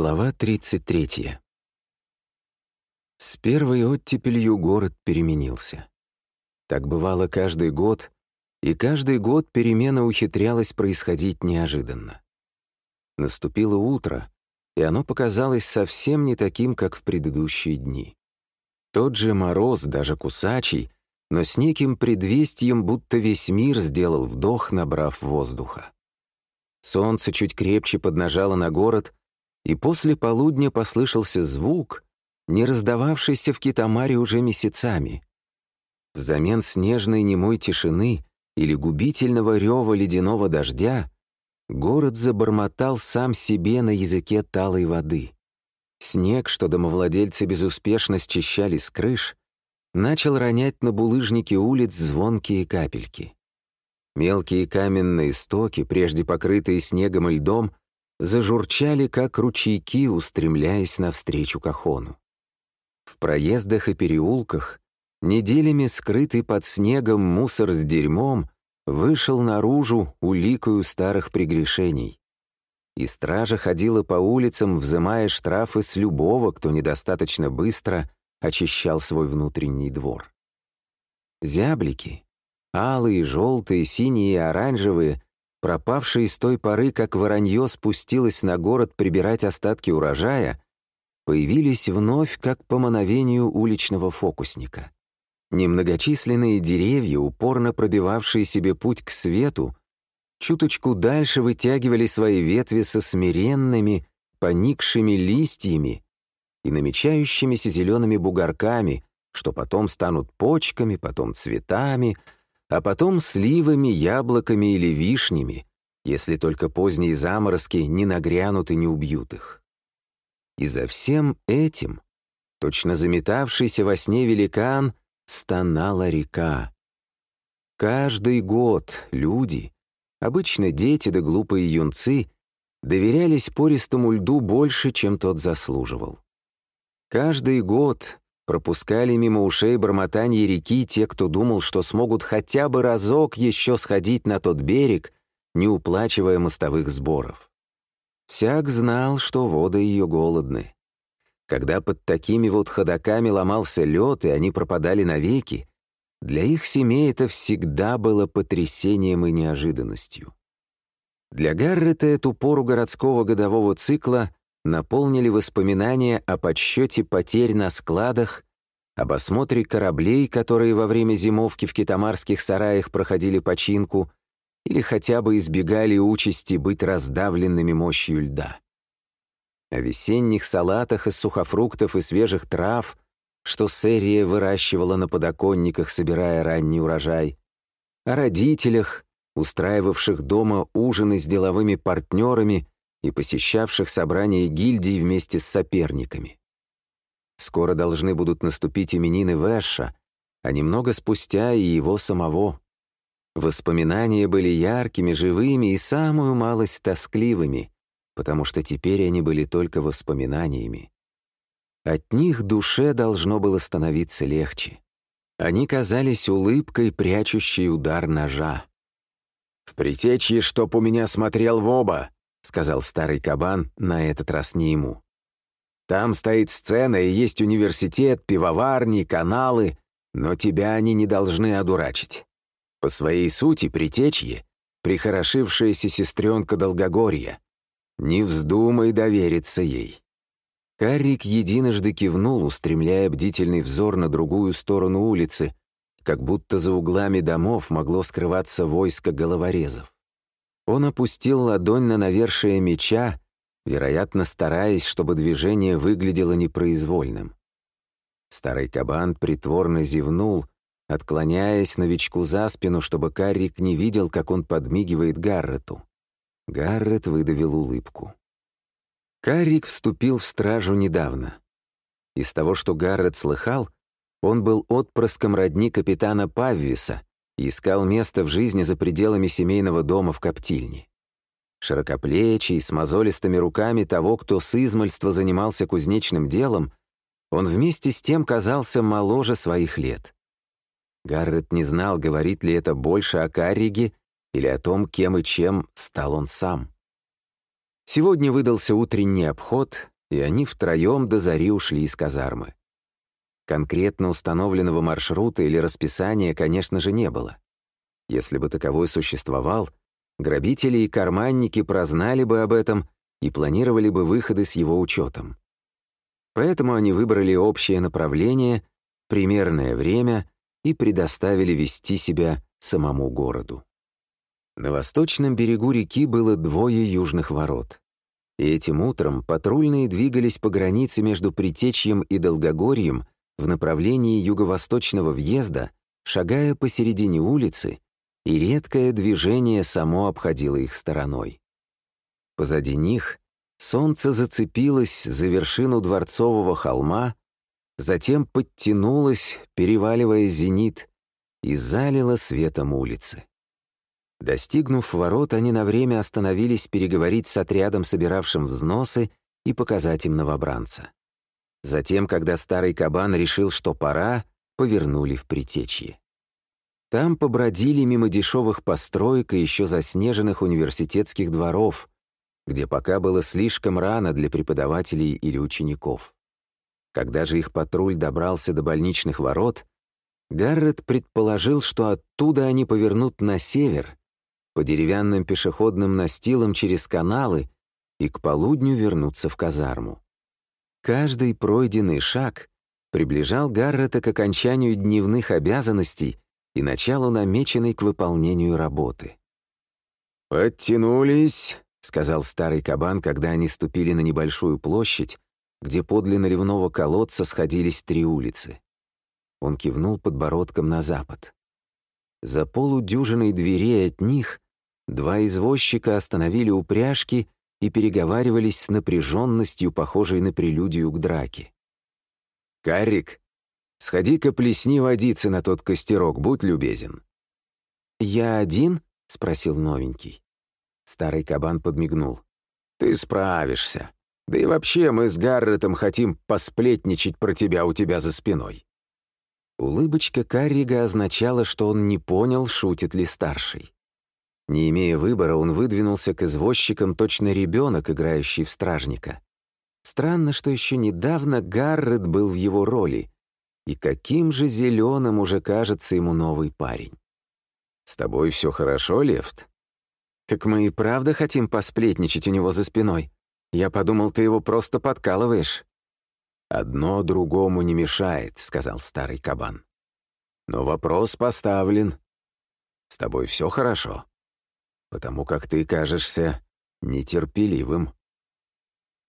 Глава 33. С первой оттепелью город переменился. Так бывало каждый год, и каждый год перемена ухитрялась происходить неожиданно. Наступило утро, и оно показалось совсем не таким, как в предыдущие дни. Тот же мороз, даже кусачий, но с неким предвестием, будто весь мир сделал вдох, набрав воздуха. Солнце чуть крепче поднажало на город — и после полудня послышался звук, не раздававшийся в Китамаре уже месяцами. Взамен снежной немой тишины или губительного рева ледяного дождя город забормотал сам себе на языке талой воды. Снег, что домовладельцы безуспешно счищали с крыш, начал ронять на булыжники улиц звонкие капельки. Мелкие каменные стоки, прежде покрытые снегом и льдом, зажурчали, как ручейки, устремляясь навстречу Кахону. В проездах и переулках, неделями скрытый под снегом мусор с дерьмом, вышел наружу уликою старых прегрешений. И стража ходила по улицам, взымая штрафы с любого, кто недостаточно быстро очищал свой внутренний двор. Зяблики, алые, желтые, синие и оранжевые, пропавшие с той поры, как воронье спустилось на город прибирать остатки урожая, появились вновь как по мановению уличного фокусника. Немногочисленные деревья, упорно пробивавшие себе путь к свету, чуточку дальше вытягивали свои ветви со смиренными, поникшими листьями и намечающимися зелеными бугорками, что потом станут почками, потом цветами — а потом сливами, яблоками или вишнями, если только поздние заморозки не нагрянут и не убьют их. И за всем этим, точно заметавшийся во сне великан, стонала река. Каждый год люди, обычно дети да глупые юнцы, доверялись пористому льду больше, чем тот заслуживал. Каждый год Пропускали мимо ушей бормотанье реки те, кто думал, что смогут хотя бы разок еще сходить на тот берег, не уплачивая мостовых сборов. Всяк знал, что воды ее голодны. Когда под такими вот ходоками ломался лед, и они пропадали навеки, для их семей это всегда было потрясением и неожиданностью. Для Гаррета эту пору городского годового цикла наполнили воспоминания о подсчете потерь на складах, об осмотре кораблей, которые во время зимовки в китамарских сараях проходили починку или хотя бы избегали участи быть раздавленными мощью льда. О весенних салатах из сухофруктов и свежих трав, что Серия выращивала на подоконниках, собирая ранний урожай, о родителях, устраивавших дома ужины с деловыми партнерами и посещавших собрания гильдий вместе с соперниками. Скоро должны будут наступить именины Вэша, а немного спустя и его самого. Воспоминания были яркими, живыми и самую малость тоскливыми, потому что теперь они были только воспоминаниями. От них душе должно было становиться легче. Они казались улыбкой, прячущей удар ножа. «В притечье, чтоб у меня смотрел в оба», — сказал старый кабан, на этот раз не ему. «Там стоит сцена, и есть университет, пивоварни, каналы, но тебя они не должны одурачить. По своей сути, притечье — прихорошившаяся сестренка Долгогорья. Не вздумай довериться ей». Каррик единожды кивнул, устремляя бдительный взор на другую сторону улицы, как будто за углами домов могло скрываться войско головорезов. Он опустил ладонь на навершие меча, вероятно, стараясь, чтобы движение выглядело непроизвольным. Старый кабан притворно зевнул, отклоняясь новичку за спину, чтобы Каррик не видел, как он подмигивает Гаррету. Гаррет выдавил улыбку. Каррик вступил в стражу недавно. Из того, что Гаррет слыхал, он был отпрыском родни капитана Паввиса, и искал место в жизни за пределами семейного дома в Коптильне. Широкоплечий, с мозолистыми руками того, кто с измальства занимался кузнечным делом, он вместе с тем казался моложе своих лет. Гаррет не знал, говорит ли это больше о Карриге или о том, кем и чем стал он сам. Сегодня выдался утренний обход, и они втроем до зари ушли из казармы. Конкретно установленного маршрута или расписания, конечно же, не было. Если бы таковой существовал, грабители и карманники прознали бы об этом и планировали бы выходы с его учетом. Поэтому они выбрали общее направление, примерное время и предоставили вести себя самому городу. На восточном берегу реки было двое южных ворот. И этим утром патрульные двигались по границе между Притечьем и Долгогорьем в направлении юго-восточного въезда, шагая посередине улицы, и редкое движение само обходило их стороной. Позади них солнце зацепилось за вершину дворцового холма, затем подтянулось, переваливая зенит, и залило светом улицы. Достигнув ворот, они на время остановились переговорить с отрядом, собиравшим взносы, и показать им новобранца. Затем, когда старый кабан решил, что пора, повернули в притечье. Там побродили мимо дешевых построек и еще заснеженных университетских дворов, где пока было слишком рано для преподавателей или учеников. Когда же их патруль добрался до больничных ворот, Гаррет предположил, что оттуда они повернут на север, по деревянным пешеходным настилам через каналы и к полудню вернутся в казарму. Каждый пройденный шаг приближал Гаррета к окончанию дневных обязанностей и началу намеченной к выполнению работы. «Подтянулись», — сказал старый кабан, когда они ступили на небольшую площадь, где подле наливного колодца сходились три улицы. Он кивнул подбородком на запад. За полудюжиной дверей от них два извозчика остановили упряжки и переговаривались с напряженностью, похожей на прелюдию к драке. «Карик, сходи-ка плесни водицы на тот костерок, будь любезен». «Я один?» — спросил новенький. Старый кабан подмигнул. «Ты справишься. Да и вообще мы с Гарретом хотим посплетничать про тебя у тебя за спиной». Улыбочка Каррига означала, что он не понял, шутит ли старший. Не имея выбора, он выдвинулся к извозчикам точно ребенок, играющий в стражника. Странно, что еще недавно Гаррет был в его роли. И каким же зеленым уже кажется ему новый парень. «С тобой все хорошо, Лефт?» «Так мы и правда хотим посплетничать у него за спиной. Я подумал, ты его просто подкалываешь». «Одно другому не мешает», — сказал старый кабан. «Но вопрос поставлен. С тобой все хорошо?» Потому как ты кажешься нетерпеливым.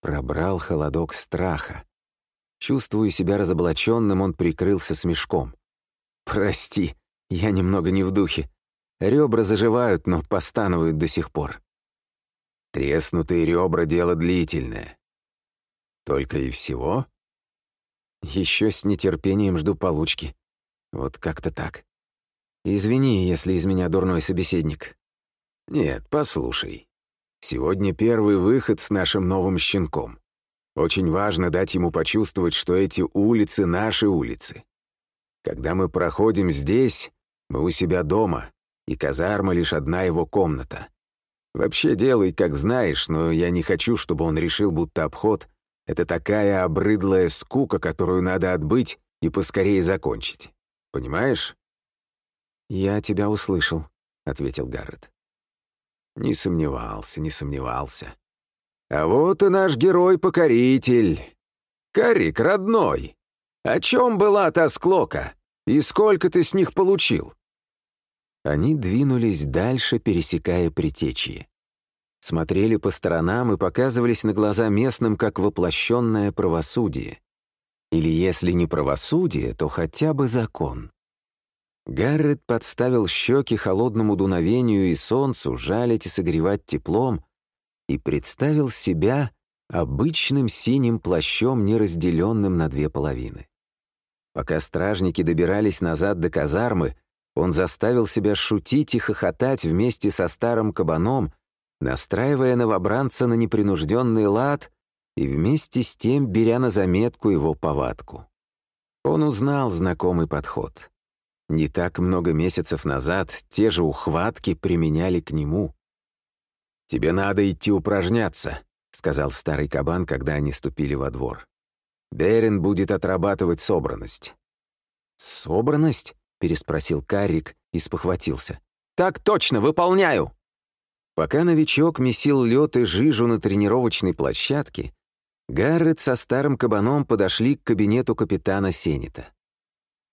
Пробрал холодок страха. Чувствуя себя разоблаченным, он прикрылся смешком. «Прости, я немного не в духе. Ребра заживают, но постанывают до сих пор». «Треснутые ребра — дело длительное». «Только и всего?» «Еще с нетерпением жду получки. Вот как-то так. Извини, если из меня дурной собеседник. «Нет, послушай. Сегодня первый выход с нашим новым щенком. Очень важно дать ему почувствовать, что эти улицы — наши улицы. Когда мы проходим здесь, мы у себя дома, и казарма — лишь одна его комната. Вообще делай, как знаешь, но я не хочу, чтобы он решил, будто обход — это такая обрыдлая скука, которую надо отбыть и поскорее закончить. Понимаешь?» «Я тебя услышал», — ответил Гаррет. Не сомневался, не сомневался. А вот и наш герой-покоритель. Карик, родной, о чем была та склока? И сколько ты с них получил? Они двинулись дальше, пересекая притечье. Смотрели по сторонам и показывались на глаза местным как воплощенное правосудие. Или если не правосудие, то хотя бы закон. Гаррет подставил щеки холодному дуновению и солнцу, жалить и согревать теплом, и представил себя обычным синим плащом, неразделенным на две половины. Пока стражники добирались назад до казармы, он заставил себя шутить и хохотать вместе со старым кабаном, настраивая новобранца на непринужденный лад и вместе с тем беря на заметку его повадку. Он узнал знакомый подход. Не так много месяцев назад те же ухватки применяли к нему. «Тебе надо идти упражняться», — сказал старый кабан, когда они ступили во двор. «Берин будет отрабатывать собранность». «Собранность?» — переспросил Карик и спохватился. «Так точно, выполняю!» Пока новичок месил лед и жижу на тренировочной площадке, Гаррет со старым кабаном подошли к кабинету капитана Сенета.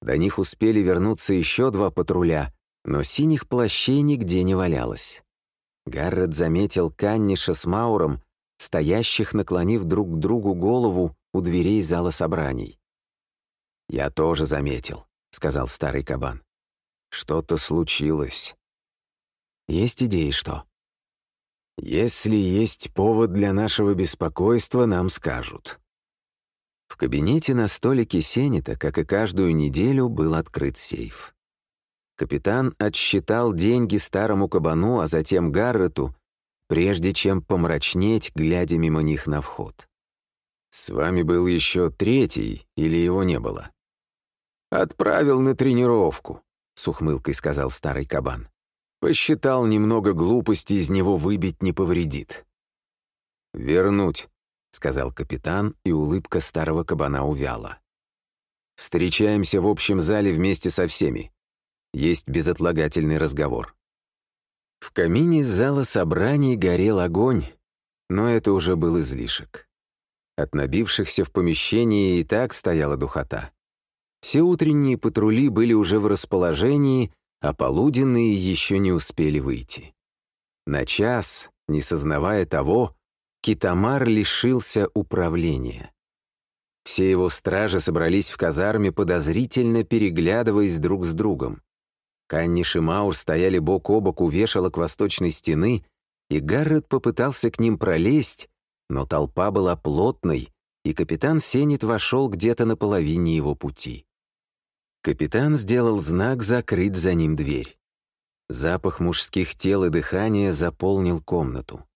До них успели вернуться еще два патруля, но синих плащей нигде не валялось. Гаррет заметил Канниша с Мауром, стоящих, наклонив друг к другу голову у дверей зала собраний. «Я тоже заметил», — сказал старый кабан. «Что-то случилось». «Есть идеи, что?» «Если есть повод для нашего беспокойства, нам скажут». В кабинете на столике Сенета, как и каждую неделю, был открыт сейф. Капитан отсчитал деньги старому кабану, а затем Гаррету, прежде чем помрачнеть, глядя мимо них на вход. «С вами был еще третий, или его не было?» «Отправил на тренировку», — с ухмылкой сказал старый кабан. «Посчитал, немного глупости из него выбить не повредит». «Вернуть», — сказал капитан, и улыбка старого кабана увяла. «Встречаемся в общем зале вместе со всеми. Есть безотлагательный разговор». В камине зала собраний горел огонь, но это уже был излишек. От набившихся в помещении и так стояла духота. Все утренние патрули были уже в расположении, а полуденные еще не успели выйти. На час, не сознавая того, Китамар лишился управления. Все его стражи собрались в казарме, подозрительно переглядываясь друг с другом. Канниш и Маур стояли бок о бок у вешалок восточной стены, и Гаррет попытался к ним пролезть, но толпа была плотной, и капитан Сенит вошел где-то на половине его пути. Капитан сделал знак закрыть за ним дверь. Запах мужских тел и дыхания заполнил комнату.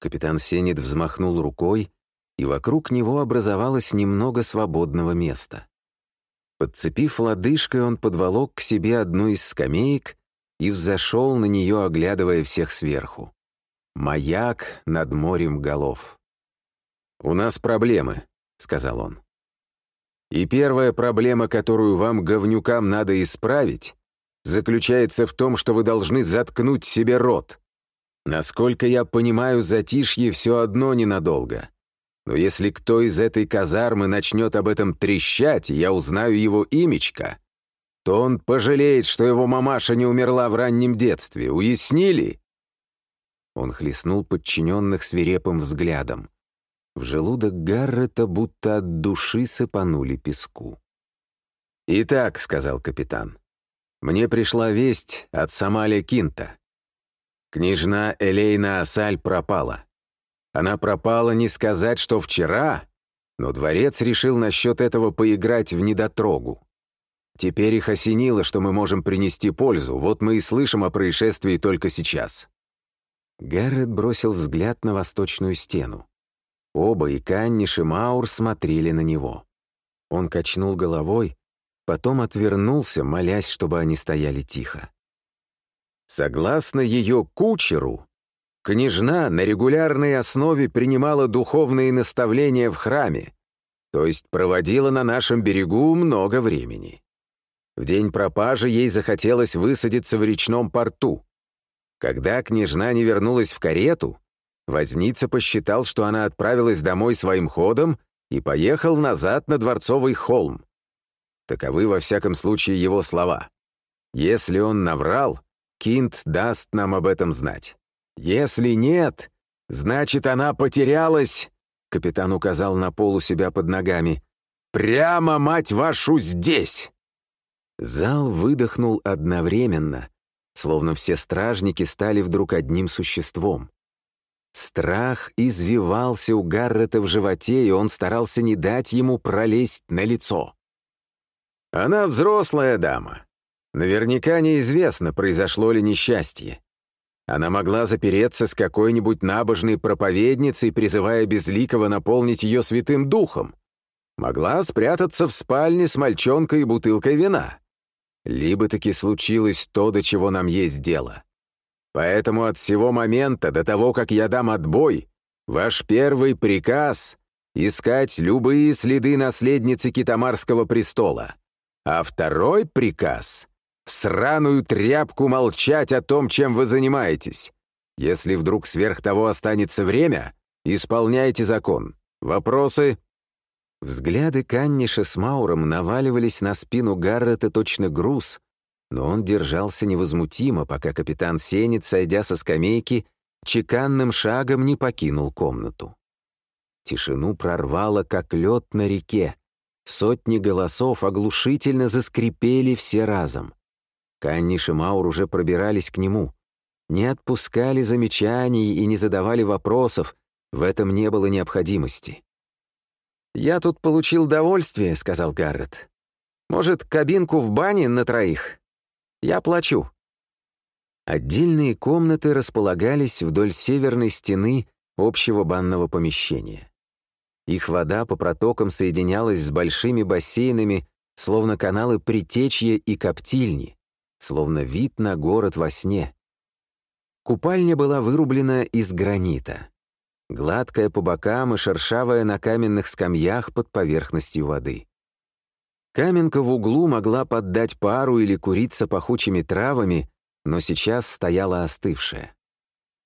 Капитан Сенит взмахнул рукой, и вокруг него образовалось немного свободного места. Подцепив лодыжкой, он подволок к себе одну из скамеек и взошел на нее, оглядывая всех сверху. Маяк над морем голов. «У нас проблемы», — сказал он. «И первая проблема, которую вам, говнюкам, надо исправить, заключается в том, что вы должны заткнуть себе рот. Насколько я понимаю, затишье все одно ненадолго. Но если кто из этой казармы начнет об этом трещать, и я узнаю его имечко, то он пожалеет, что его мамаша не умерла в раннем детстве. Уяснили?» Он хлестнул подчиненных свирепым взглядом. В желудок Гаррета будто от души сыпанули песку. «Итак», — сказал капитан, — «мне пришла весть от Самаля Кинта. Княжна Элейна Асаль пропала. Она пропала не сказать, что вчера, но дворец решил насчет этого поиграть в недотрогу. Теперь их осенило, что мы можем принести пользу, вот мы и слышим о происшествии только сейчас». Гаррет бросил взгляд на восточную стену. Оба, и Канниш, и Маур, смотрели на него. Он качнул головой, потом отвернулся, молясь, чтобы они стояли тихо. Согласно ее кучеру, княжна на регулярной основе принимала духовные наставления в храме, то есть проводила на нашем берегу много времени. В день пропажи ей захотелось высадиться в речном порту. Когда княжна не вернулась в карету, возница посчитал, что она отправилась домой своим ходом и поехал назад на Дворцовый холм. Таковы, во всяком случае, его слова. Если он наврал, Кинт даст нам об этом знать. Если нет, значит, она потерялась, капитан указал на пол у себя под ногами. Прямо, мать вашу, здесь! Зал выдохнул одновременно, словно все стражники стали вдруг одним существом. Страх извивался у Гаррета в животе, и он старался не дать ему пролезть на лицо. «Она взрослая дама. Наверняка неизвестно, произошло ли несчастье. Она могла запереться с какой-нибудь набожной проповедницей, призывая Безликого наполнить ее святым духом. Могла спрятаться в спальне с мальчонкой и бутылкой вина. Либо таки случилось то, до чего нам есть дело. Поэтому от всего момента, до того, как я дам отбой, Ваш первый приказ — искать любые следы наследницы Китамарского престола. А второй приказ — сраную тряпку молчать о том, чем вы занимаетесь. Если вдруг сверх того останется время, исполняйте закон. Вопросы?» Взгляды Канниша с Мауром наваливались на спину Гаррета точно груз, но он держался невозмутимо, пока капитан Сенит, сойдя со скамейки, чеканным шагом не покинул комнату. Тишину прорвало, как лед на реке. Сотни голосов оглушительно заскрипели все разом. Канниш и Маур уже пробирались к нему. Не отпускали замечаний и не задавали вопросов, в этом не было необходимости. «Я тут получил довольствие», — сказал Гаррет. «Может, кабинку в бане на троих? Я плачу». Отдельные комнаты располагались вдоль северной стены общего банного помещения. Их вода по протокам соединялась с большими бассейнами, словно каналы Притечья и Коптильни, словно вид на город во сне. Купальня была вырублена из гранита гладкая по бокам и шершавая на каменных скамьях под поверхностью воды. Каменка в углу могла поддать пару или куриться пахучими травами, но сейчас стояла остывшая.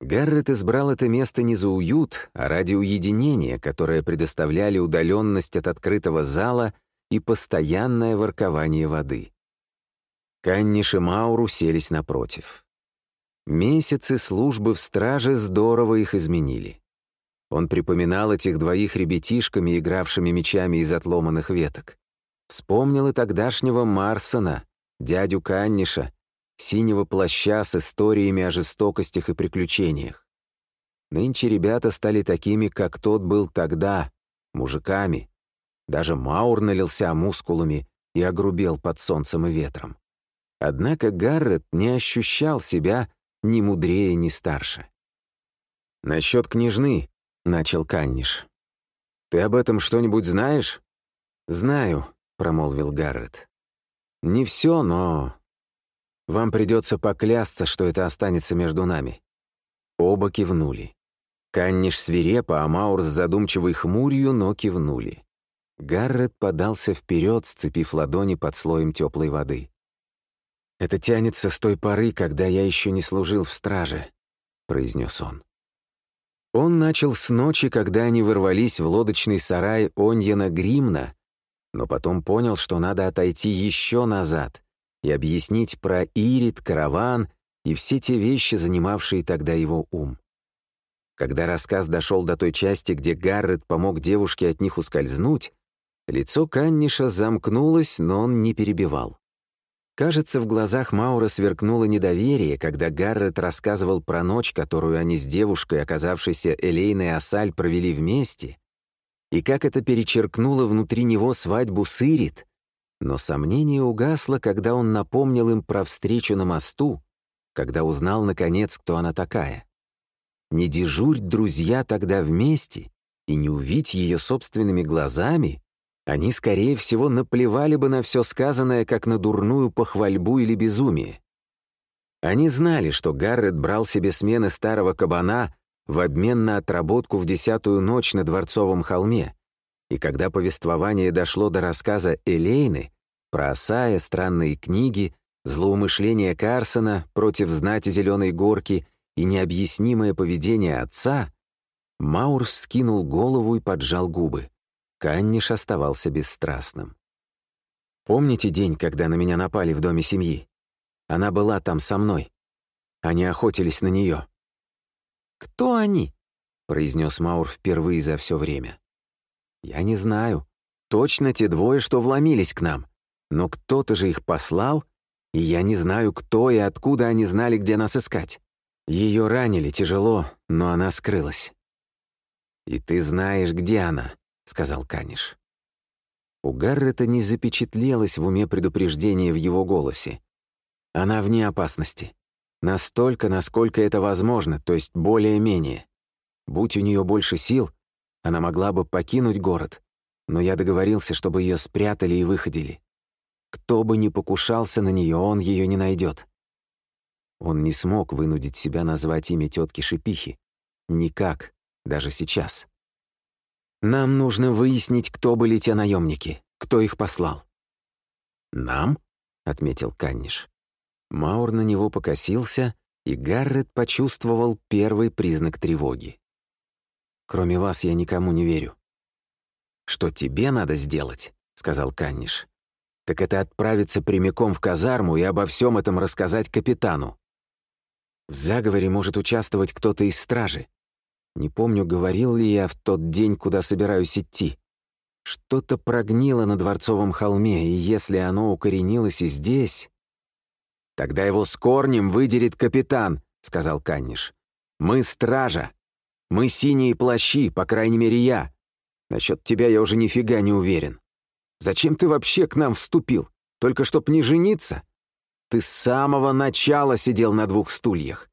Гаррет избрал это место не за уют, а ради уединения, которое предоставляли удаленность от открытого зала и постоянное воркование воды. Канниш и Мауру селись напротив. Месяцы службы в страже здорово их изменили. Он припоминал этих двоих ребятишками, игравшими мечами из отломанных веток. Вспомнил и тогдашнего Марсона, дядю Канниша, синего плаща с историями о жестокостях и приключениях. Нынче ребята стали такими, как тот был тогда, мужиками. Даже Маур налился мускулами и огрубел под солнцем и ветром. Однако Гаррет не ощущал себя ни мудрее, ни старше. Насчет княжны — начал Канниш. «Ты об этом что-нибудь знаешь?» «Знаю», — промолвил Гаррет. «Не все, но... Вам придется поклясться, что это останется между нами». Оба кивнули. Канниш свирепо, а Маур с задумчивой хмурью, но кивнули. Гаррет подался вперед, сцепив ладони под слоем теплой воды. «Это тянется с той поры, когда я еще не служил в страже», — произнес он. Он начал с ночи, когда они ворвались в лодочный сарай Оньена Гримна, но потом понял, что надо отойти еще назад и объяснить про Ирит, караван и все те вещи, занимавшие тогда его ум. Когда рассказ дошел до той части, где Гаррет помог девушке от них ускользнуть, лицо Канниша замкнулось, но он не перебивал. Кажется, в глазах Маура сверкнуло недоверие, когда Гаррет рассказывал про ночь, которую они с девушкой, оказавшейся Элейной Асаль, провели вместе, и как это перечеркнуло внутри него свадьбу с Ирит. Но сомнение угасло, когда он напомнил им про встречу на мосту, когда узнал, наконец, кто она такая. Не дежурь, друзья, тогда вместе, и не увидеть ее собственными глазами — они, скорее всего, наплевали бы на все сказанное, как на дурную похвальбу или безумие. Они знали, что Гаррет брал себе смены старого кабана в обмен на отработку в десятую ночь на Дворцовом холме, и когда повествование дошло до рассказа Элейны про Асая, странные книги, злоумышление Карсона против знати Зеленой Горки и необъяснимое поведение отца, Маур вскинул голову и поджал губы. Канниш оставался бесстрастным. «Помните день, когда на меня напали в доме семьи? Она была там со мной. Они охотились на нее». «Кто они?» — произнес Маур впервые за все время. «Я не знаю. Точно те двое, что вломились к нам. Но кто-то же их послал, и я не знаю, кто и откуда они знали, где нас искать. Ее ранили тяжело, но она скрылась. И ты знаешь, где она. — сказал Каниш. У Гаррета не запечатлелось в уме предупреждение в его голосе. Она вне опасности. Настолько, насколько это возможно, то есть более-менее. Будь у нее больше сил, она могла бы покинуть город, но я договорился, чтобы ее спрятали и выходили. Кто бы ни покушался на нее, он ее не найдет. Он не смог вынудить себя назвать имя тетки Шипихи. Никак, даже сейчас. Нам нужно выяснить, кто были те наемники, кто их послал. «Нам?» — отметил Канниш. Маур на него покосился, и Гаррет почувствовал первый признак тревоги. «Кроме вас я никому не верю». «Что тебе надо сделать?» — сказал Канниш. «Так это отправиться прямиком в казарму и обо всем этом рассказать капитану. В заговоре может участвовать кто-то из стражи. Не помню, говорил ли я в тот день, куда собираюсь идти. Что-то прогнило на Дворцовом холме, и если оно укоренилось и здесь... «Тогда его с корнем выдерет капитан», — сказал Канниш. «Мы стража. Мы синие плащи, по крайней мере, я. Насчет тебя я уже нифига не уверен. Зачем ты вообще к нам вступил? Только чтоб не жениться? Ты с самого начала сидел на двух стульях.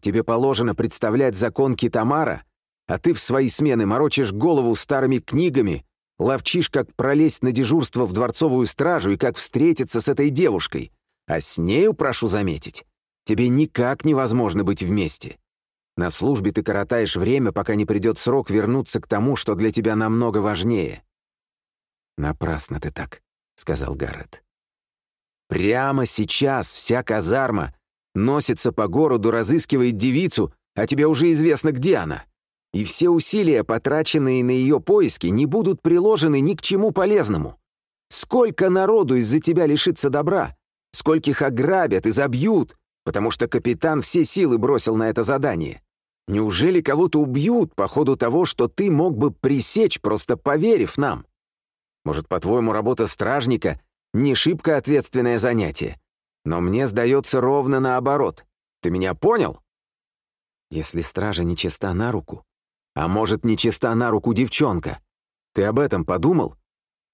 Тебе положено представлять закон Китамара, а ты в свои смены морочишь голову старыми книгами, ловчишь, как пролезть на дежурство в дворцовую стражу и как встретиться с этой девушкой. А с нею, прошу заметить, тебе никак невозможно быть вместе. На службе ты коротаешь время, пока не придет срок вернуться к тому, что для тебя намного важнее». «Напрасно ты так», — сказал Гаррет. «Прямо сейчас вся казарма Носится по городу, разыскивает девицу, а тебе уже известно, где она. И все усилия, потраченные на ее поиски, не будут приложены ни к чему полезному. Сколько народу из-за тебя лишится добра? Скольких ограбят и забьют, потому что капитан все силы бросил на это задание? Неужели кого-то убьют по ходу того, что ты мог бы пресечь, просто поверив нам? Может, по-твоему, работа стражника — не шибко ответственное занятие? Но мне сдается ровно наоборот. Ты меня понял? Если стража не чиста на руку, а может, не чиста на руку девчонка, ты об этом подумал?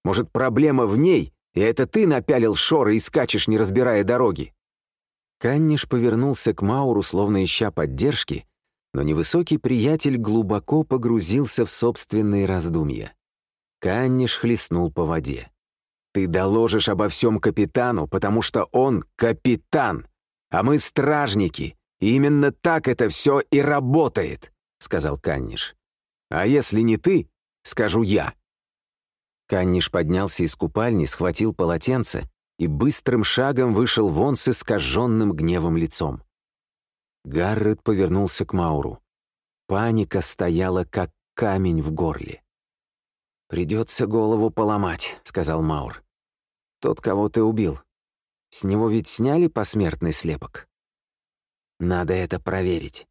Может, проблема в ней, и это ты напялил шоры и скачешь, не разбирая дороги?» Канниш повернулся к Мауру, словно ища поддержки, но невысокий приятель глубоко погрузился в собственные раздумья. Канниш хлестнул по воде. Ты доложишь обо всем капитану, потому что он капитан, а мы стражники, и именно так это все и работает», — сказал Канниш. «А если не ты, скажу я». Канниш поднялся из купальни, схватил полотенце и быстрым шагом вышел вон с искаженным гневом лицом. Гаррет повернулся к Мауру. Паника стояла, как камень в горле. «Придется голову поломать», — сказал Маур. Тот, кого ты убил. С него ведь сняли посмертный слепок? Надо это проверить.